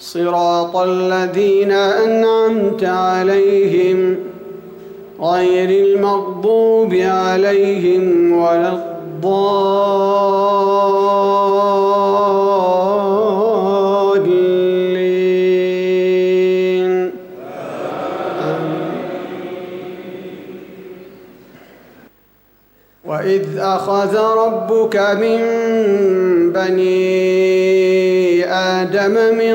صراط الذين أنعمت عليهم غير المغضوب عليهم ولا الضالين. وإذ أخذ ربك من بني آدم من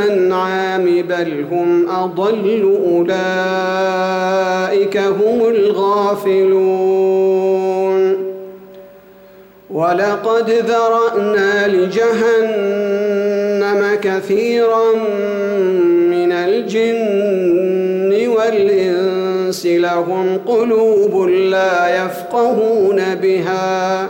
بل هم أضل أولئك هم الغافلون. ولقد ذرأنا لجهنم كثيرا من الجن والإنس لهم قلوب لا يفقهون بها.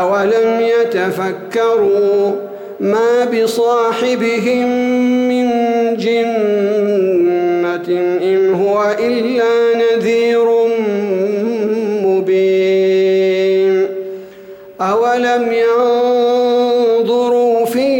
أولم يتفكروا ما بصاحبهم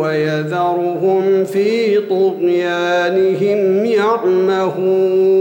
ويذرهم في طغيانهم يعمهون.